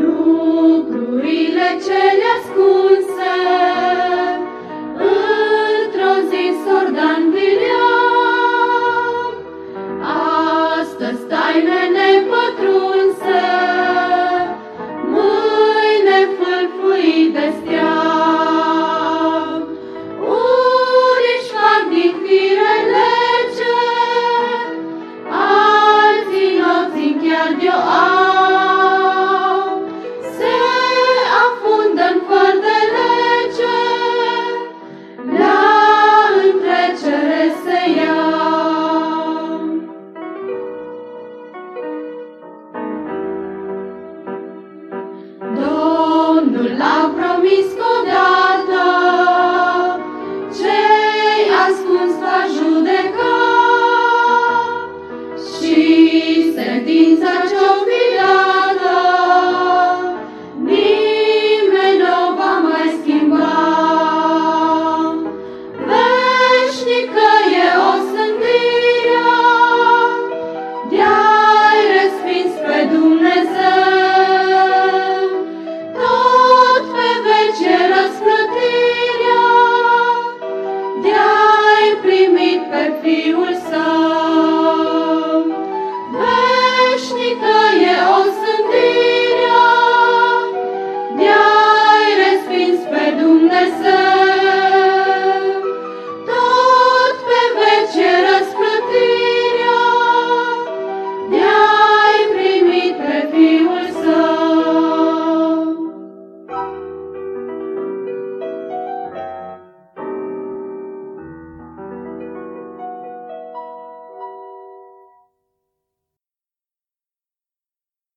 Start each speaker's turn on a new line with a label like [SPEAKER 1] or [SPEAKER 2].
[SPEAKER 1] Lucrurile cele ascunse Într-o zi sordan vileam Astăzi stai risc cei ascuns va și sentința ce dată, nimeni nu va mai schimba. Veșnică Children.